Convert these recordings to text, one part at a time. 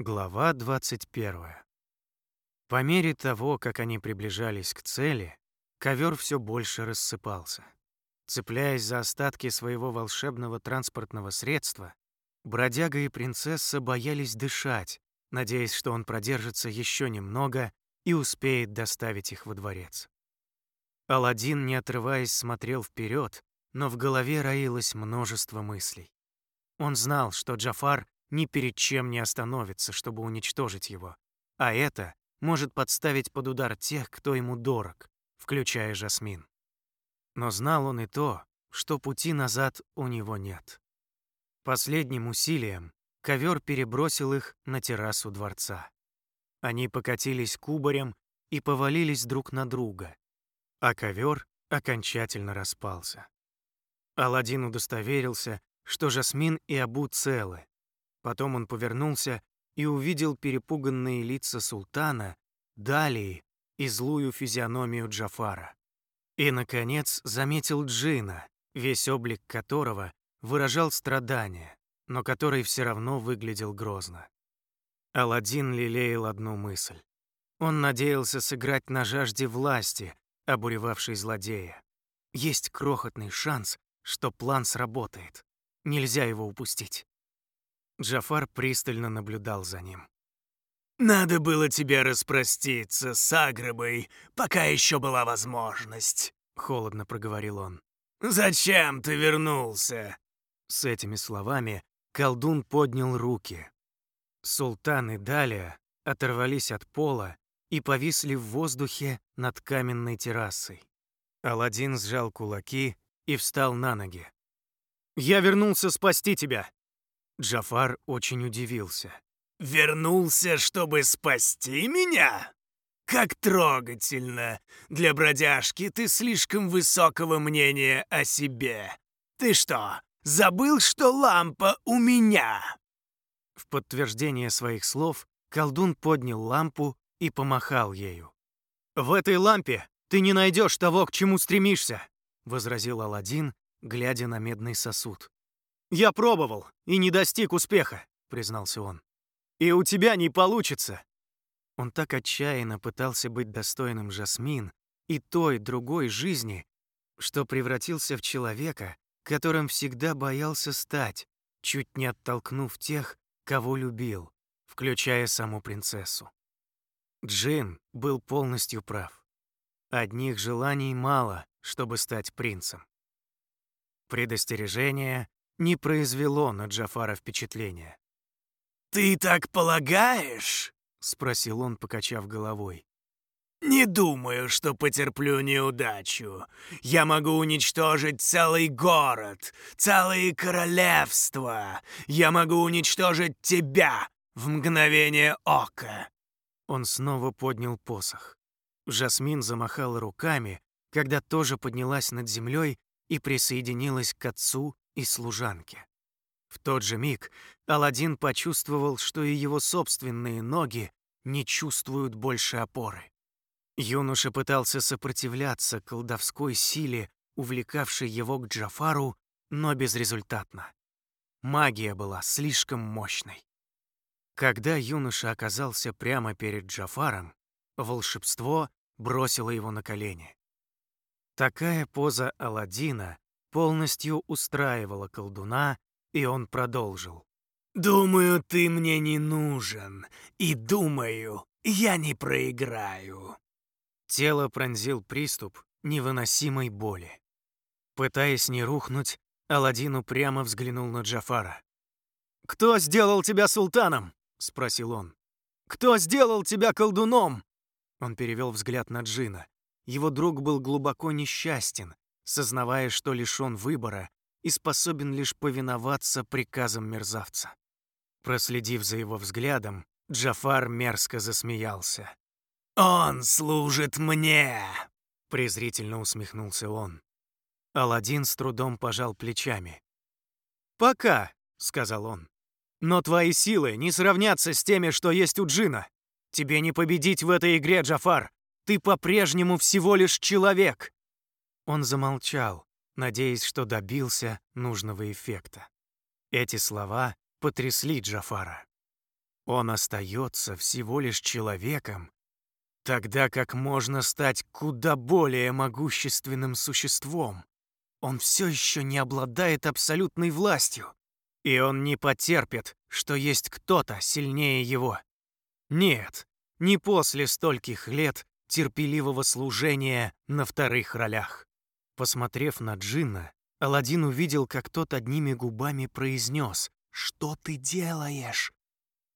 Глава 21. По мере того, как они приближались к цели, ковер все больше рассыпался. Цепляясь за остатки своего волшебного транспортного средства, бродяга и принцесса боялись дышать, надеясь, что он продержится еще немного и успеет доставить их во дворец. Аладдин, не отрываясь, смотрел вперед, но в голове роилось множество мыслей. Он знал, что Джафар ни перед чем не остановится, чтобы уничтожить его, а это может подставить под удар тех, кто ему дорог, включая Жасмин. Но знал он и то, что пути назад у него нет. Последним усилием ковер перебросил их на террасу дворца. Они покатились кубарем и повалились друг на друга, а ковер окончательно распался. Аладдин удостоверился, что Жасмин и Абу целы. Потом он повернулся и увидел перепуганные лица султана, Далии и злую физиономию Джафара. И, наконец, заметил Джина, весь облик которого выражал страдание, но который все равно выглядел грозно. Аладдин лелеял одну мысль. Он надеялся сыграть на жажде власти, обуревавшей злодея. Есть крохотный шанс, что план сработает. Нельзя его упустить. Джафар пристально наблюдал за ним. «Надо было тебе распроститься с Агрыбой, пока еще была возможность», — холодно проговорил он. «Зачем ты вернулся?» С этими словами колдун поднял руки. Султан и Далия оторвались от пола и повисли в воздухе над каменной террасой. Аладдин сжал кулаки и встал на ноги. «Я вернулся спасти тебя!» Джафар очень удивился. «Вернулся, чтобы спасти меня? Как трогательно! Для бродяжки ты слишком высокого мнения о себе. Ты что, забыл, что лампа у меня?» В подтверждение своих слов колдун поднял лампу и помахал ею. «В этой лампе ты не найдешь того, к чему стремишься», — возразил Аладдин, глядя на медный сосуд. «Я пробовал и не достиг успеха», — признался он. «И у тебя не получится». Он так отчаянно пытался быть достойным Жасмин и той, другой жизни, что превратился в человека, которым всегда боялся стать, чуть не оттолкнув тех, кого любил, включая саму принцессу. Джин был полностью прав. Одних желаний мало, чтобы стать принцем. Предостережение не произвело на Джафара впечатления. «Ты так полагаешь?» — спросил он, покачав головой. «Не думаю, что потерплю неудачу. Я могу уничтожить целый город, целые королевства. Я могу уничтожить тебя в мгновение ока». Он снова поднял посох. Жасмин замахала руками, когда тоже поднялась над землей и присоединилась к отцу и служанке. В тот же миг Аладдин почувствовал, что и его собственные ноги не чувствуют больше опоры. Юноша пытался сопротивляться колдовской силе, увлекавшей его к Джафару, но безрезультатно. Магия была слишком мощной. Когда юноша оказался прямо перед Джафаром, волшебство бросило его на колени. Такая поза Аладдина полностью устраивала колдуна, и он продолжил. «Думаю, ты мне не нужен, и думаю, я не проиграю». Тело пронзил приступ невыносимой боли. Пытаясь не рухнуть, Аладдин упрямо взглянул на Джафара. «Кто сделал тебя султаном?» — спросил он. «Кто сделал тебя колдуном?» Он перевел взгляд на Джина. Его друг был глубоко несчастен, сознавая, что лишён выбора и способен лишь повиноваться приказам мерзавца. Проследив за его взглядом, Джафар мерзко засмеялся. «Он служит мне!» — презрительно усмехнулся он. Аладдин с трудом пожал плечами. «Пока», — сказал он. «Но твои силы не сравнятся с теми, что есть у Джина. Тебе не победить в этой игре, Джафар. Ты по-прежнему всего лишь человек». Он замолчал, надеясь, что добился нужного эффекта. Эти слова потрясли Джафара. Он остается всего лишь человеком, тогда как можно стать куда более могущественным существом. Он все еще не обладает абсолютной властью, и он не потерпит, что есть кто-то сильнее его. Нет, не после стольких лет терпеливого служения на вторых ролях. Посмотрев на Джинна, Аладдин увидел, как тот одними губами произнес «Что ты делаешь?».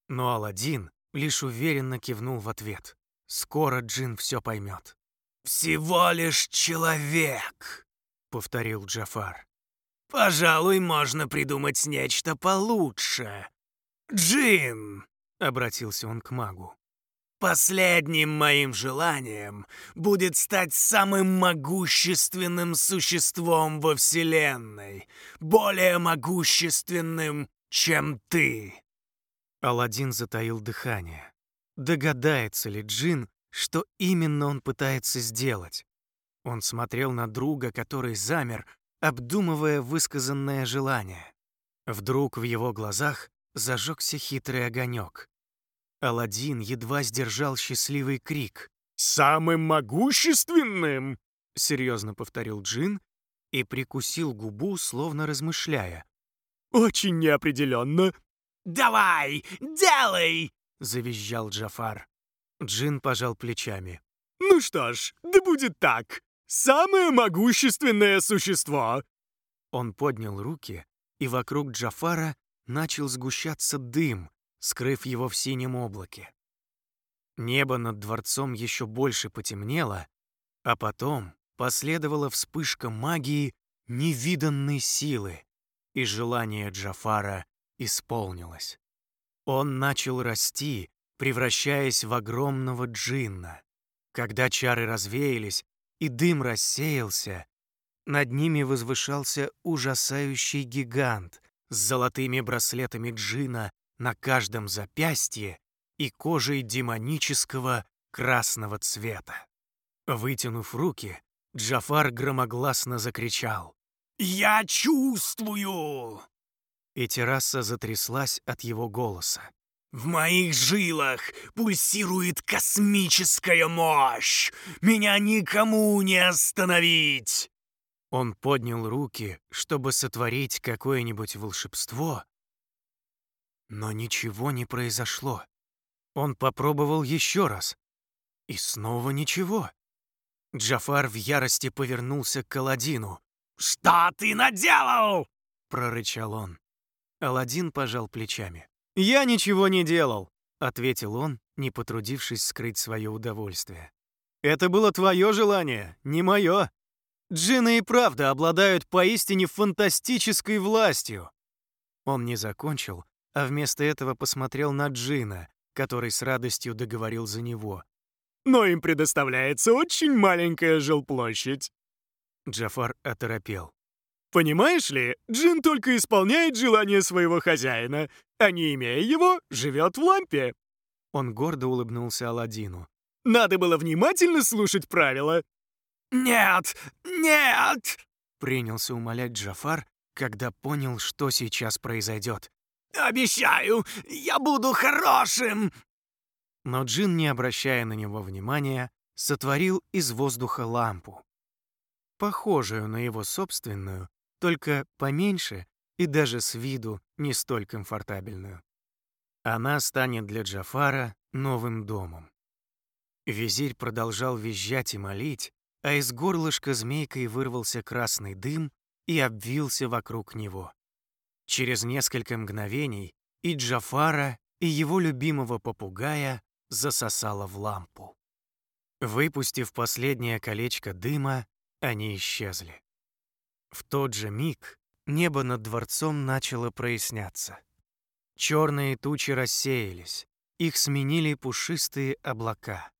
Но Аладдин лишь уверенно кивнул в ответ. Скоро Джин все поймет. «Всего лишь человек», — повторил Джафар. «Пожалуй, можно придумать нечто получше. Джин», — обратился он к магу, Последним моим желанием будет стать самым могущественным существом во Вселенной, более могущественным, чем ты. Аладдин затаил дыхание. Догадается ли Джин, что именно он пытается сделать? Он смотрел на друга, который замер, обдумывая высказанное желание. Вдруг в его глазах зажегся хитрый огонек. Аладдин едва сдержал счастливый крик. «Самым могущественным!» — серьезно повторил Джин и прикусил губу, словно размышляя. «Очень неопределенно». «Давай, делай!» — завизжал Джафар. Джин пожал плечами. «Ну что ж, да будет так. Самое могущественное существо!» Он поднял руки, и вокруг Джафара начал сгущаться дым, скрыв его в синем облаке. Небо над дворцом еще больше потемнело, а потом последовала вспышка магии невиданной силы, и желание Джафара исполнилось. Он начал расти, превращаясь в огромного джинна. Когда чары развеялись и дым рассеялся, над ними возвышался ужасающий гигант с золотыми браслетами джина на каждом запястье и кожей демонического красного цвета. Вытянув руки, Джафар громогласно закричал. «Я чувствую!» И терраса затряслась от его голоса. «В моих жилах пульсирует космическая мощь! Меня никому не остановить!» Он поднял руки, чтобы сотворить какое-нибудь волшебство, но ничего не произошло. Он попробовал еще раз. И снова ничего. Джафар в ярости повернулся к Аладдину. «Что ты наделал?» — прорычал он. Аладдин пожал плечами. «Я ничего не делал», — ответил он, не потрудившись скрыть свое удовольствие. «Это было твое желание, не мое. Джины и правда обладают поистине фантастической властью». Он не закончил, а вместо этого посмотрел на Джина, который с радостью договорил за него. «Но им предоставляется очень маленькая жилплощадь». Джафар оторопел. «Понимаешь ли, Джин только исполняет желание своего хозяина, а не имея его, живет в лампе». Он гордо улыбнулся Аладдину. «Надо было внимательно слушать правила». «Нет, нет!» — принялся умолять Джафар, когда понял, что сейчас произойдет. «Обещаю, я буду хорошим!» Но Джин, не обращая на него внимания, сотворил из воздуха лампу. Похожую на его собственную, только поменьше и даже с виду не столь комфортабельную. Она станет для Джафара новым домом. Визирь продолжал визжать и молить, а из горлышка змейкой вырвался красный дым и обвился вокруг него. Через несколько мгновений и Джафара, и его любимого попугая засосало в лампу. Выпустив последнее колечко дыма, они исчезли. В тот же миг небо над дворцом начало проясняться. Черные тучи рассеялись, их сменили пушистые облака.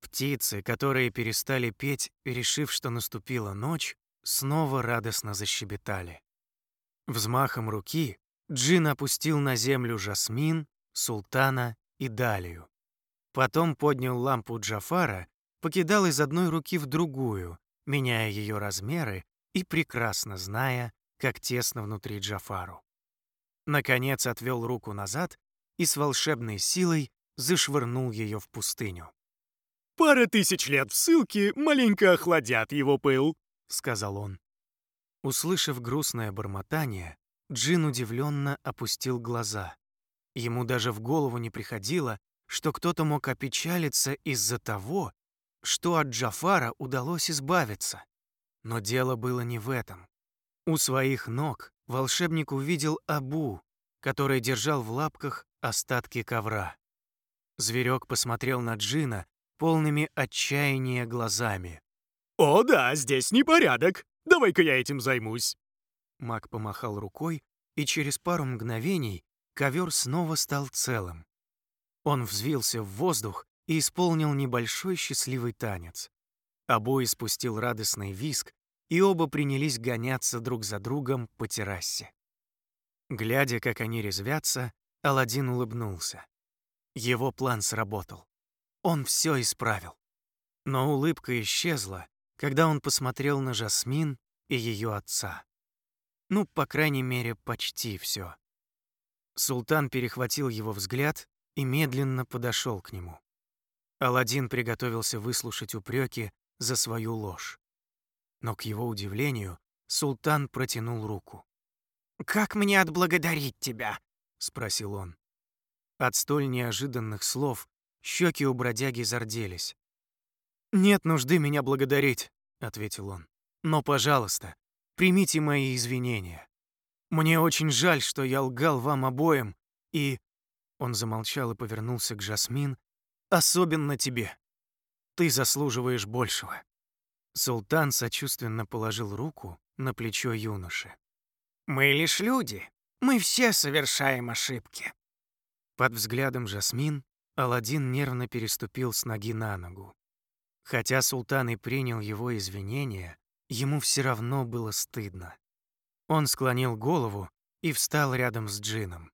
Птицы, которые перестали петь, решив, что наступила ночь, снова радостно защебетали. Взмахом руки Джин опустил на землю Жасмин, Султана и Далию. Потом поднял лампу Джафара, покидал из одной руки в другую, меняя ее размеры и прекрасно зная, как тесно внутри Джафару. Наконец отвел руку назад и с волшебной силой зашвырнул ее в пустыню. «Пара тысяч лет в ссылке маленько охладят его пыл», — сказал он. Услышав грустное бормотание, Джин удивленно опустил глаза. Ему даже в голову не приходило, что кто-то мог опечалиться из-за того, что от Джафара удалось избавиться. Но дело было не в этом. У своих ног волшебник увидел Абу, который держал в лапках остатки ковра. Зверек посмотрел на Джина полными отчаяния глазами. «О да, здесь непорядок. Давай-ка я этим займусь». Маг помахал рукой, и через пару мгновений ковер снова стал целым. Он взвился в воздух и исполнил небольшой счастливый танец. Обои спустил радостный виск, и оба принялись гоняться друг за другом по террасе. Глядя, как они резвятся, Аладдин улыбнулся. Его план сработал. Он все исправил. Но улыбка исчезла, когда он посмотрел на Жасмин и ее отца. Ну, по крайней мере, почти все. Султан перехватил его взгляд и медленно подошел к нему. Аладдин приготовился выслушать упреки за свою ложь. Но, к его удивлению, султан протянул руку. «Как мне отблагодарить тебя?» — спросил он. От столь неожиданных слов щеки у бродяги зарделись. «Нет нужды меня благодарить», — ответил он. «Но, пожалуйста, примите мои извинения. Мне очень жаль, что я лгал вам обоим, и...» Он замолчал и повернулся к Жасмин. «Особенно тебе. Ты заслуживаешь большего». Султан сочувственно положил руку на плечо юноши. «Мы лишь люди. Мы все совершаем ошибки». Под взглядом Жасмин Аладдин нервно переступил с ноги на ногу. Хотя султан и принял его извинения, ему все равно было стыдно. Он склонил голову и встал рядом с Джином.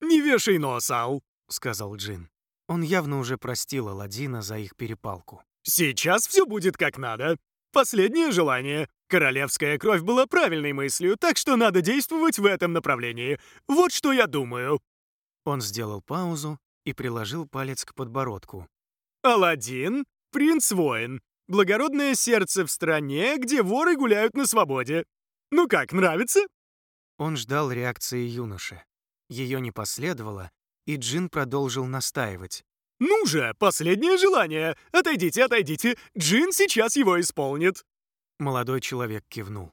«Не вешай нос, Ал», — сказал Джин. Он явно уже простил Аладдина за их перепалку. «Сейчас все будет как надо. Последнее желание. Королевская кровь была правильной мыслью, так что надо действовать в этом направлении. Вот что я думаю». Он сделал паузу и приложил палец к подбородку. «Аладдин, принц-воин, благородное сердце в стране, где воры гуляют на свободе. Ну как, нравится?» Он ждал реакции юноши. Ее не последовало, и Джин продолжил настаивать. «Ну же, последнее желание! Отойдите, отойдите! Джин сейчас его исполнит!» Молодой человек кивнул.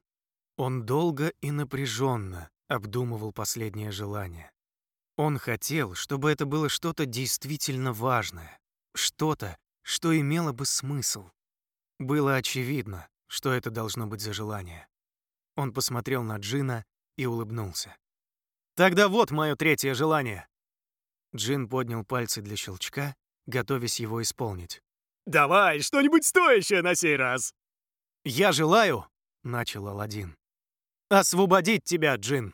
Он долго и напряженно обдумывал последнее желание. Он хотел, чтобы это было что-то действительно важное, что-то, что имело бы смысл. Было очевидно, что это должно быть за желание. Он посмотрел на Джина и улыбнулся. «Тогда вот мое третье желание». Джин поднял пальцы для щелчка, готовясь его исполнить. «Давай, что-нибудь стоящее на сей раз!» «Я желаю», — начал Аладдин, — «освободить тебя, Джин».